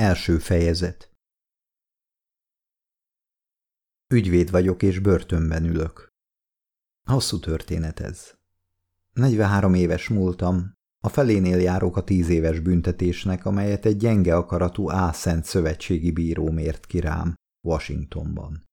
Első fejezet Ügyvéd vagyok, és börtönben ülök. Hosszú történet ez. 43 éves múltam, a felénél járok a tíz éves büntetésnek, amelyet egy gyenge akaratú álszent szövetségi bíró mért ki rám Washingtonban.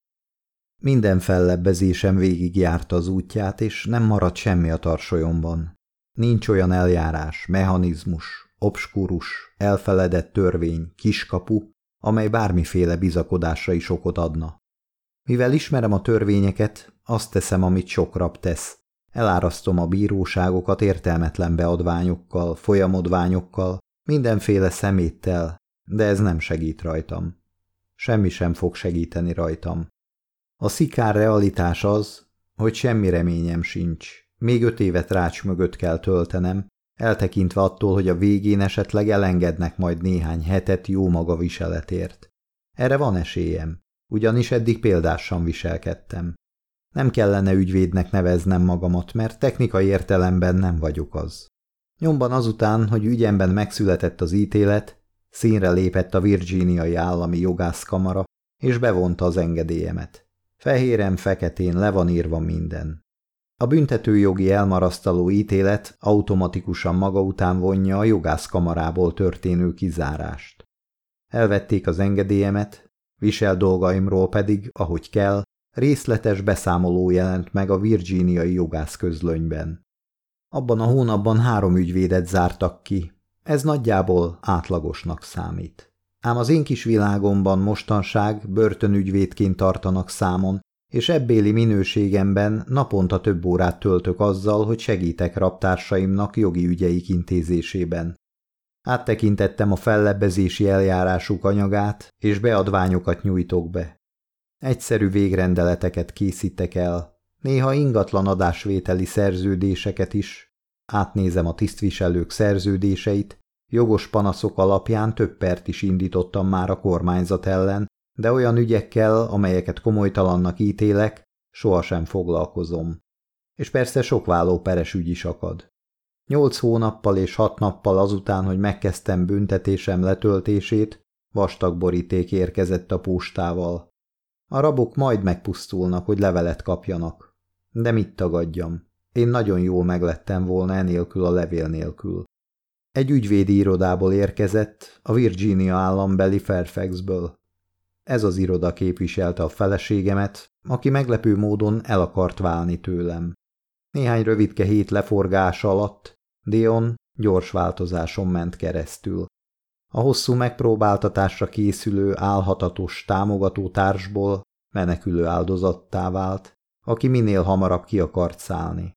Minden fellebbezésem végig járta az útját, és nem maradt semmi a tarsolyomban. Nincs olyan eljárás, mechanizmus, obskurus, elfeledett törvény, kiskapu, amely bármiféle bizakodásra is okot adna. Mivel ismerem a törvényeket, azt teszem, amit sok rab tesz. Elárasztom a bíróságokat értelmetlen beadványokkal, folyamodványokkal, mindenféle szeméttel, de ez nem segít rajtam. Semmi sem fog segíteni rajtam. A szikár realitás az, hogy semmi reményem sincs. Még öt évet rács mögött kell töltenem, eltekintve attól, hogy a végén esetleg elengednek majd néhány hetet jó maga viseletért. Erre van esélyem, ugyanis eddig példásan viselkedtem. Nem kellene ügyvédnek neveznem magamat, mert technikai értelemben nem vagyok az. Nyomban azután, hogy ügyemben megszületett az ítélet, színre lépett a Virginiai állami jogászkamara, és bevonta az engedélyemet. Fehérem, feketén le van írva minden. A büntetőjogi elmarasztaló ítélet automatikusan maga után vonja a jogászkamarából történő kizárást. Elvették az engedélyemet, visel dolgaimról pedig, ahogy kell, részletes beszámoló jelent meg a virginiai jogászközlönyben. Abban a hónapban három ügyvédet zártak ki, ez nagyjából átlagosnak számít. Ám az én kis világomban mostanság börtönügyvédként tartanak számon, és ebbéli minőségemben naponta több órát töltök azzal, hogy segítek raptársaimnak jogi ügyeik intézésében. Áttekintettem a fellebbezési eljárásuk anyagát, és beadványokat nyújtok be. Egyszerű végrendeleteket készítek el, néha ingatlan adásvételi szerződéseket is, átnézem a tisztviselők szerződéseit, jogos panaszok alapján több pert is indítottam már a kormányzat ellen, de olyan ügyekkel, amelyeket komolytalannak ítélek, sohasem foglalkozom. És persze sok vállóperes ügy is akad. Nyolc hónappal és hat nappal azután, hogy megkezdtem büntetésem letöltését, vastag boríték érkezett a postával. A rabok majd megpusztulnak, hogy levelet kapjanak. De mit tagadjam? Én nagyon jól meglettem volna enélkül a levél nélkül. Egy ügyvédi irodából érkezett, a Virginia állambeli Fairfaxből. Ez az iroda képviselte a feleségemet, aki meglepő módon el akart válni tőlem. Néhány rövidke hét leforgása alatt Dion gyors változáson ment keresztül. A hosszú megpróbáltatásra készülő álhatatos támogató társból menekülő áldozattá vált, aki minél hamarabb ki akart szállni.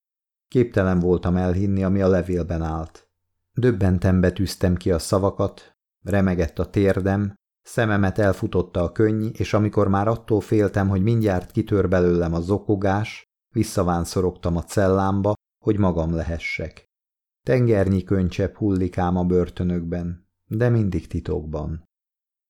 Képtelen voltam elhinni, ami a levélben állt. Döbbenten betűztem ki a szavakat, remegett a térdem, Szememet elfutotta a könny, és amikor már attól féltem, hogy mindjárt kitör belőlem a zokogás, visszavánszorogtam a cellámba, hogy magam lehessek. Tengernyi könycsepp hullik ám a börtönökben, de mindig titokban.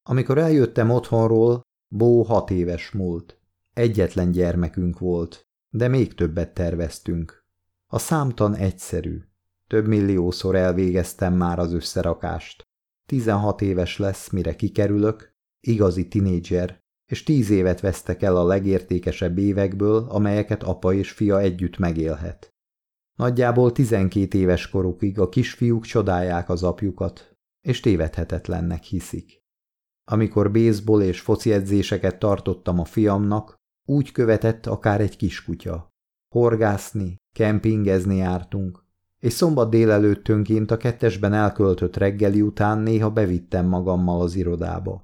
Amikor eljöttem otthonról, Bó hat éves múlt. Egyetlen gyermekünk volt, de még többet terveztünk. A számtan egyszerű. Több milliószor elvégeztem már az összerakást. Tizenhat éves lesz, mire kikerülök, igazi tinédzser, és tíz évet vesztek el a legértékesebb évekből, amelyeket apa és fia együtt megélhet. Nagyjából tizenkét éves korukig a kisfiúk csodálják az apjukat, és tévedhetetlennek hiszik. Amikor baseball és foci edzéseket tartottam a fiamnak, úgy követett akár egy kiskutya. Horgászni, kempingezni jártunk, és szombat délelőttönként a kettesben elköltött reggeli után néha bevittem magammal az irodába.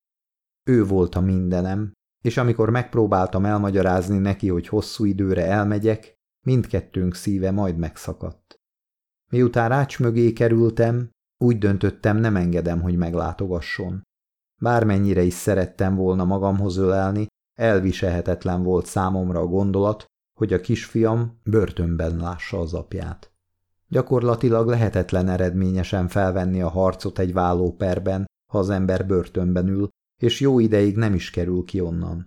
Ő volt a mindenem, és amikor megpróbáltam elmagyarázni neki, hogy hosszú időre elmegyek, mindkettőnk szíve majd megszakadt. Miután rács mögé kerültem, úgy döntöttem, nem engedem, hogy meglátogasson. Bármennyire is szerettem volna magamhoz ölelni, elviselhetetlen volt számomra a gondolat, hogy a kisfiam börtönben lássa az apját. Gyakorlatilag lehetetlen eredményesen felvenni a harcot egy vállóperben, ha az ember börtönben ül, és jó ideig nem is kerül ki onnan.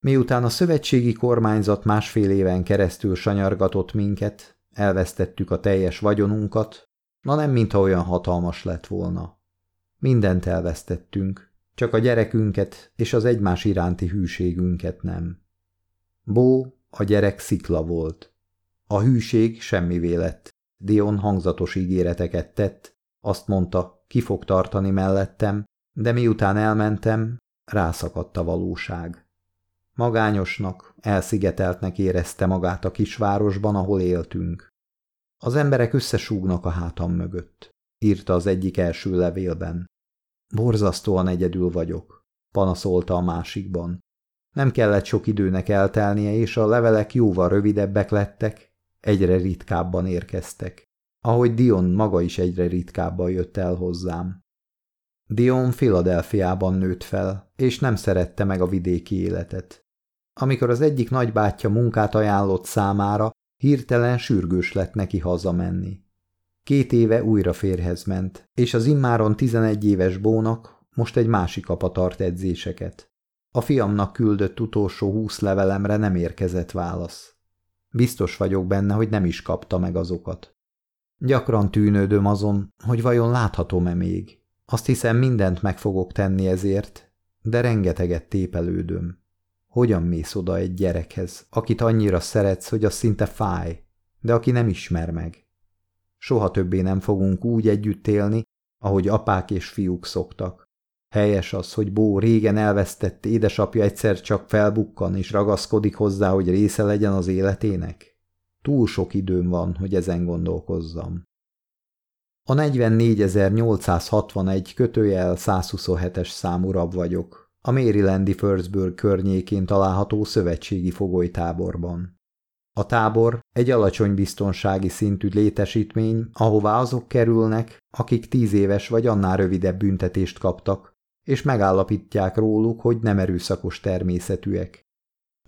Miután a szövetségi kormányzat másfél éven keresztül sanyargatott minket, elvesztettük a teljes vagyonunkat, na nem mintha olyan hatalmas lett volna. Mindent elvesztettünk, csak a gyerekünket és az egymás iránti hűségünket nem. Bó, a gyerek szikla volt. A hűség semmi lett. Dion hangzatos ígéreteket tett, azt mondta, ki fog tartani mellettem, de miután elmentem, rászakadt a valóság. Magányosnak, elszigeteltnek érezte magát a kisvárosban, ahol éltünk. Az emberek összesúgnak a hátam mögött, írta az egyik első levélben. Borzasztóan egyedül vagyok, panaszolta a másikban. Nem kellett sok időnek eltelnie, és a levelek jóval rövidebbek lettek, egyre ritkábban érkeztek, ahogy Dion maga is egyre ritkábban jött el hozzám. Dion Filadelfiában nőtt fel, és nem szerette meg a vidéki életet. Amikor az egyik nagybátyja munkát ajánlott számára, hirtelen sürgős lett neki hazamenni. Két éve újra férhez ment, és az immáron 11 éves bónak most egy másik apa tart edzéseket. A fiamnak küldött utolsó húsz levelemre nem érkezett válasz. Biztos vagyok benne, hogy nem is kapta meg azokat. Gyakran tűnődöm azon, hogy vajon láthatom-e még. Azt hiszem, mindent meg fogok tenni ezért, de rengeteget tépelődöm. Hogyan mész oda egy gyerekhez, akit annyira szeretsz, hogy az szinte fáj, de aki nem ismer meg? Soha többé nem fogunk úgy együtt élni, ahogy apák és fiúk szoktak. Helyes az, hogy Bó régen elvesztett édesapja egyszer csak felbukkan és ragaszkodik hozzá, hogy része legyen az életének? Túl sok időm van, hogy ezen gondolkozzam. A 44.861 kötőjel 127-es számú rab vagyok, a Marylandi Firstburg környékén található szövetségi fogolytáborban. A tábor egy alacsony biztonsági szintű létesítmény, ahová azok kerülnek, akik tíz éves vagy annál rövidebb büntetést kaptak, és megállapítják róluk, hogy nem erőszakos természetűek.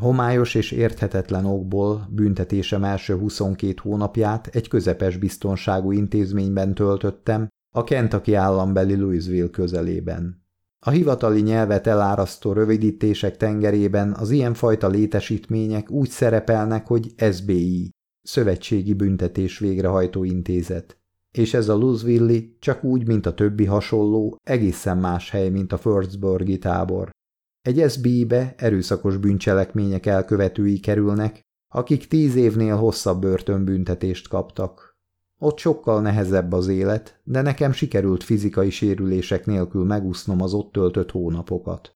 Homályos és érthetetlen okból büntetésem első 22 hónapját egy közepes biztonságú intézményben töltöttem, a Kentucky állambeli Louisville közelében. A hivatali nyelvet elárasztó rövidítések tengerében az ilyenfajta létesítmények úgy szerepelnek, hogy SBI, Szövetségi Büntetés Végrehajtó Intézet, és ez a louisville csak úgy, mint a többi hasonló, egészen más hely, mint a Firstburgi tábor. Egy SBI-be erőszakos bűncselekmények elkövetői kerülnek, akik tíz évnél hosszabb börtönbüntetést kaptak. Ott sokkal nehezebb az élet, de nekem sikerült fizikai sérülések nélkül megúsznom az ott töltött hónapokat.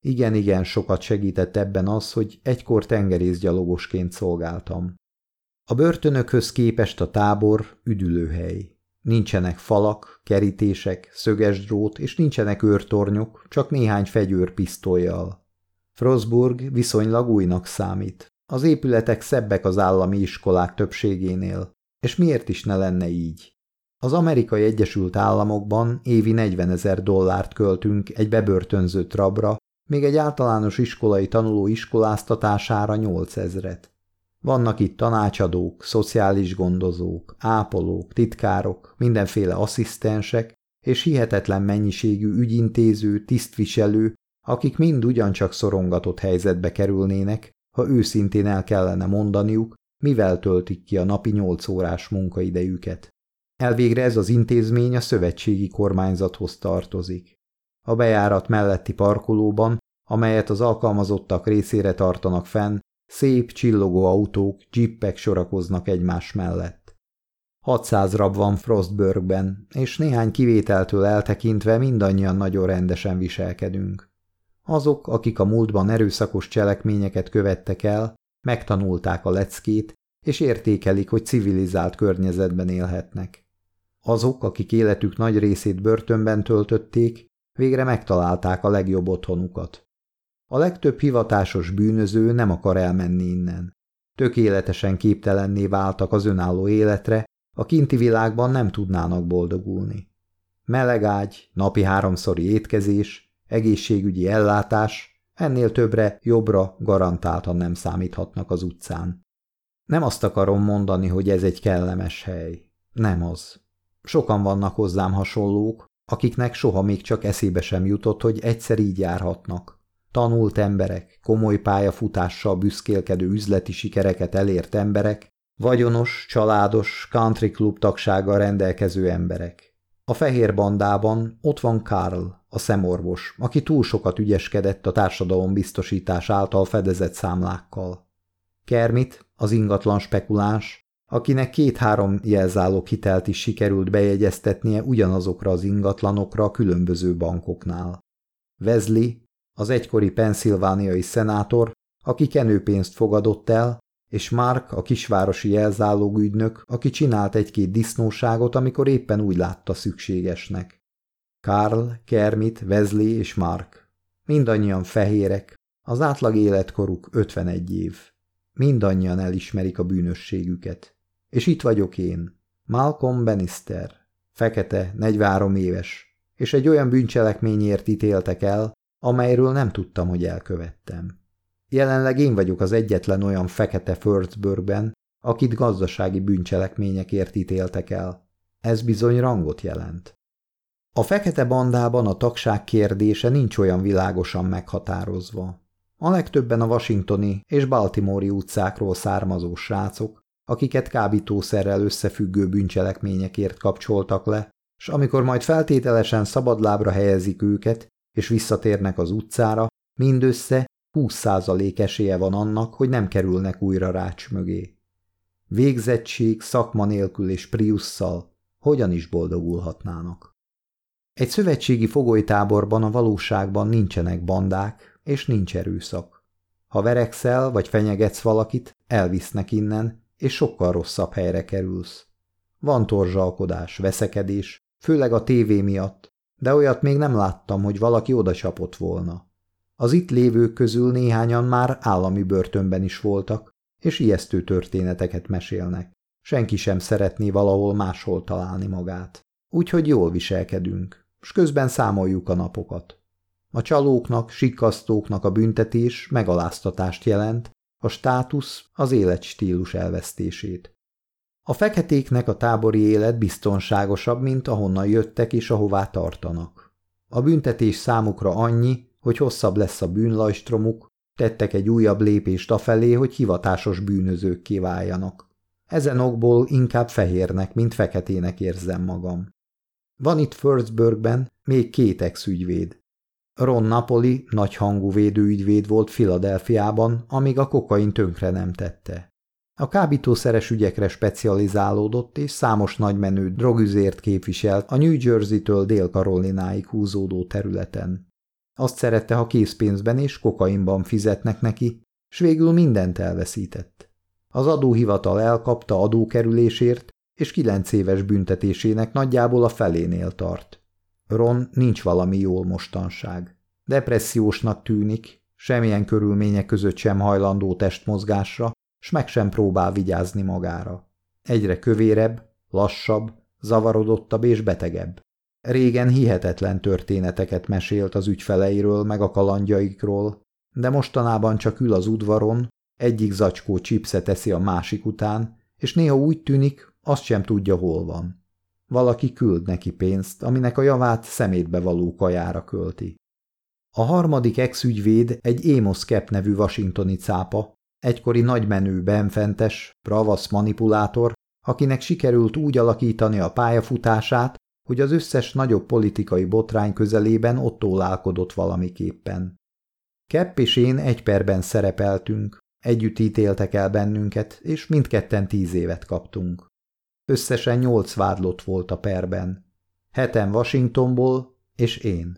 Igen-igen sokat segített ebben az, hogy egykor tengerészgyalogosként szolgáltam. A börtönökhöz képest a tábor üdülőhely. Nincsenek falak, kerítések, szöges drót, és nincsenek őrtornyok, csak néhány fegyőr pisztolyjal. Frostburg viszonylag újnak számít. Az épületek szebbek az állami iskolák többségénél. És miért is ne lenne így? Az amerikai Egyesült Államokban évi 40 ezer dollárt költünk egy bebörtönzött rabra, még egy általános iskolai tanuló iskoláztatására 8 ezret. Vannak itt tanácsadók, szociális gondozók, ápolók, titkárok, mindenféle asszisztensek és hihetetlen mennyiségű ügyintéző, tisztviselő, akik mind ugyancsak szorongatott helyzetbe kerülnének, ha őszintén el kellene mondaniuk, mivel töltik ki a napi nyolc órás munkaidejüket. Elvégre ez az intézmény a szövetségi kormányzathoz tartozik. A bejárat melletti parkolóban, amelyet az alkalmazottak részére tartanak fenn, Szép, csillogó autók, jippek sorakoznak egymás mellett. 600 rab van Frostburgben, és néhány kivételtől eltekintve mindannyian nagyon rendesen viselkedünk. Azok, akik a múltban erőszakos cselekményeket követtek el, megtanulták a leckét, és értékelik, hogy civilizált környezetben élhetnek. Azok, akik életük nagy részét börtönben töltötték, végre megtalálták a legjobb otthonukat. A legtöbb hivatásos bűnöző nem akar elmenni innen. Tökéletesen képtelenné váltak az önálló életre, a kinti világban nem tudnának boldogulni. Meleg ágy, napi háromszori étkezés, egészségügyi ellátás, ennél többre, jobbra garantáltan nem számíthatnak az utcán. Nem azt akarom mondani, hogy ez egy kellemes hely. Nem az. Sokan vannak hozzám hasonlók, akiknek soha még csak eszébe sem jutott, hogy egyszer így járhatnak. Tanult emberek, komoly pályafutással büszkélkedő üzleti sikereket elért emberek, vagyonos, családos, country club tagsággal rendelkező emberek. A fehér bandában ott van Karl, a szemorvos, aki túl sokat ügyeskedett a társadalombiztosítás által fedezett számlákkal. Kermit, az ingatlan spekuláns, akinek két-három jelzálók hitelt is sikerült bejegyeztetnie ugyanazokra az ingatlanokra a különböző bankoknál. Wesley, az egykori penszilvániai szenátor, aki kenőpénzt fogadott el, és Mark, a kisvárosi jelzálógügynök, aki csinált egy-két disznóságot, amikor éppen úgy látta szükségesnek. Karl, Kermit, Wesley és Mark. Mindannyian fehérek, az átlag életkoruk 51 év. Mindannyian elismerik a bűnösségüket. És itt vagyok én, Malcolm Bannister, fekete, 43 éves, és egy olyan bűncselekményért ítéltek el, amelyről nem tudtam, hogy elkövettem. Jelenleg én vagyok az egyetlen olyan fekete Firtzburgben, akit gazdasági bűncselekményekért ítéltek el. Ez bizony rangot jelent. A fekete bandában a tagság kérdése nincs olyan világosan meghatározva. A legtöbben a washingtoni és baltimori utcákról származó srácok, akiket kábítószerrel összefüggő bűncselekményekért kapcsoltak le, s amikor majd feltételesen szabadlábra helyezik őket, és visszatérnek az utcára, mindössze 20% esélye van annak, hogy nem kerülnek újra rács mögé. Végzettség, szakma nélkül és priusszal hogyan is boldogulhatnának. Egy szövetségi fogolytáborban a valóságban nincsenek bandák, és nincs erőszak. Ha verekszel vagy fenyegetsz valakit, elvisznek innen, és sokkal rosszabb helyre kerülsz. Van torzsalkodás, veszekedés, főleg a tévé miatt, de olyat még nem láttam, hogy valaki oda csapott volna. Az itt lévők közül néhányan már állami börtönben is voltak, és ijesztő történeteket mesélnek. Senki sem szeretné valahol máshol találni magát. Úgyhogy jól viselkedünk, és közben számoljuk a napokat. A csalóknak, sikkasztóknak a büntetés megaláztatást jelent, a státusz az életstílus elvesztését. A feketéknek a tábori élet biztonságosabb, mint ahonnan jöttek és ahová tartanak. A büntetés számukra annyi, hogy hosszabb lesz a bűnlajstromuk, tettek egy újabb lépést afelé, hogy hivatásos bűnözők kiváljanak. Ezen okból inkább fehérnek, mint feketének érzem magam. Van itt Firstburgben még két ex-ügyvéd. Ron Napoli nagyhangú védőügyvéd volt Filadelfiában, amíg a kokain tönkre nem tette. A kábítószeres ügyekre specializálódott, és számos nagymenő drogüzért képviselt a New Jersey-től Dél-Karolináig húzódó területen. Azt szerette, ha készpénzben és kokainban fizetnek neki, s végül mindent elveszített. Az adóhivatal elkapta adókerülésért, és kilenc éves büntetésének nagyjából a felénél tart. Ron nincs valami jól mostanság. Depressziósnak tűnik, semmilyen körülmények között sem hajlandó testmozgásra, s meg sem próbál vigyázni magára. Egyre kövérebb, lassabb, zavarodottabb és betegebb. Régen hihetetlen történeteket mesélt az ügyfeleiről meg a kalandjaikról, de mostanában csak ül az udvaron, egyik zacskó csipszet teszi a másik után, és néha úgy tűnik, azt sem tudja, hol van. Valaki küld neki pénzt, aminek a javát szemétbe való kajára költi. A harmadik ex-ügyvéd egy Amos Cap nevű washingtoni cápa, egykori nagymenő benfentes, bravasz manipulátor, akinek sikerült úgy alakítani a pályafutását, hogy az összes nagyobb politikai botrány közelében ott ólálkodott valamiképpen. Kepp és én egy perben szerepeltünk, együtt ítéltek el bennünket, és mindketten tíz évet kaptunk. Összesen nyolc vádlott volt a perben. Heten Washingtonból, és én.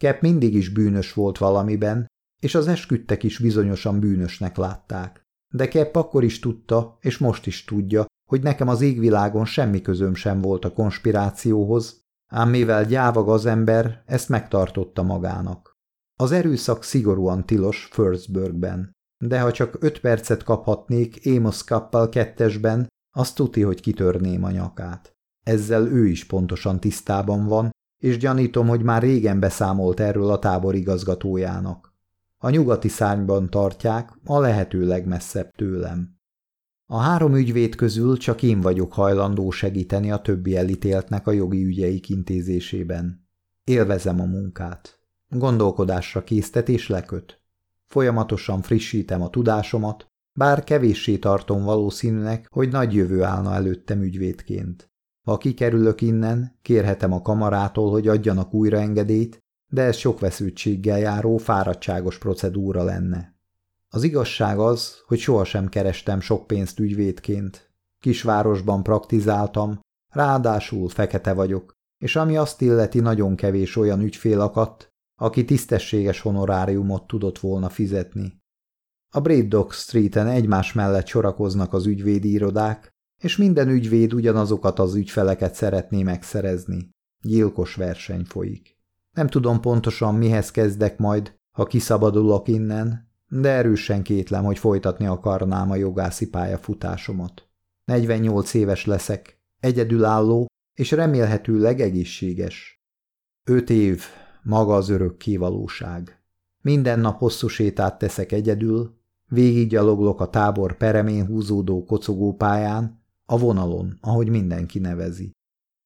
Kepp mindig is bűnös volt valamiben, és az esküdtek is bizonyosan bűnösnek látták. De Kepp akkor is tudta, és most is tudja, hogy nekem az égvilágon semmi közöm sem volt a konspirációhoz, ám mivel gyávag az ember, ezt megtartotta magának. Az erőszak szigorúan tilos Firstburgben, de ha csak öt percet kaphatnék Amos Kappal kettesben, azt tuti, hogy kitörném a nyakát. Ezzel ő is pontosan tisztában van, és gyanítom, hogy már régen beszámolt erről a tábor igazgatójának. A nyugati szárnyban tartják, a lehető legmesszebb tőlem. A három ügyvéd közül csak én vagyok hajlandó segíteni a többi elítéltnek a jogi ügyeik intézésében. Élvezem a munkát. Gondolkodásra késztet és leköt. Folyamatosan frissítem a tudásomat, bár kevéssé tartom valószínűnek, hogy nagy jövő állna előttem ügyvédként. Ha kikerülök innen, kérhetem a kamarától, hogy adjanak újra engedélyt, de ez sok veszültséggel járó, fáradtságos procedúra lenne. Az igazság az, hogy sohasem kerestem sok pénzt ügyvédként. Kisvárosban praktizáltam, ráadásul fekete vagyok, és ami azt illeti, nagyon kevés olyan ügyfél akadt, aki tisztességes honoráriumot tudott volna fizetni. A Braid Street-en egymás mellett sorakoznak az ügyvédi irodák, és minden ügyvéd ugyanazokat az ügyfeleket szeretné megszerezni. Gyilkos verseny folyik. Nem tudom pontosan, mihez kezdek majd, ha kiszabadulok innen, de erősen kétlem, hogy folytatni akarnám a jogászi pályafutásomat. 48 éves leszek, egyedülálló, és remélhetőleg egészséges. Öt év, maga az örök kivalóság. Minden nap hosszú sétát teszek egyedül, végiggyaloglok a tábor peremén húzódó kocogópályán, a vonalon, ahogy mindenki nevezi.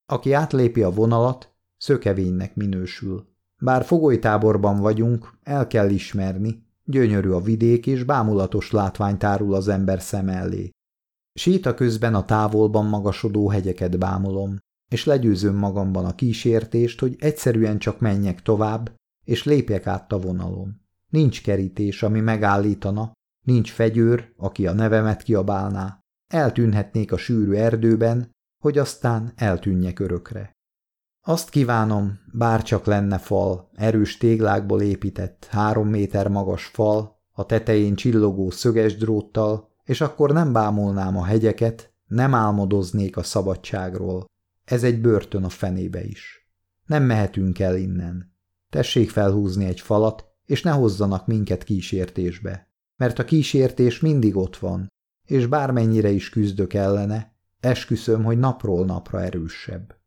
Aki átlépi a vonalat, szökevénynek minősül. Bár fogolytáborban vagyunk, el kell ismerni, gyönyörű a vidék és bámulatos látvány tárul az ember szem elé. Séta közben a távolban magasodó hegyeket bámulom, és legyőzöm magamban a kísértést, hogy egyszerűen csak menjek tovább, és lépjek át a vonalon. Nincs kerítés, ami megállítana, nincs fegyőr, aki a nevemet kiabálná. Eltűnhetnék a sűrű erdőben, hogy aztán eltűnjek örökre. Azt kívánom, bárcsak lenne fal, erős téglákból épített, három méter magas fal, a tetején csillogó szöges dróttal, és akkor nem bámulnám a hegyeket, nem álmodoznék a szabadságról. Ez egy börtön a fenébe is. Nem mehetünk el innen. Tessék felhúzni egy falat, és ne hozzanak minket kísértésbe. Mert a kísértés mindig ott van, és bármennyire is küzdök ellene, esküszöm, hogy napról napra erősebb.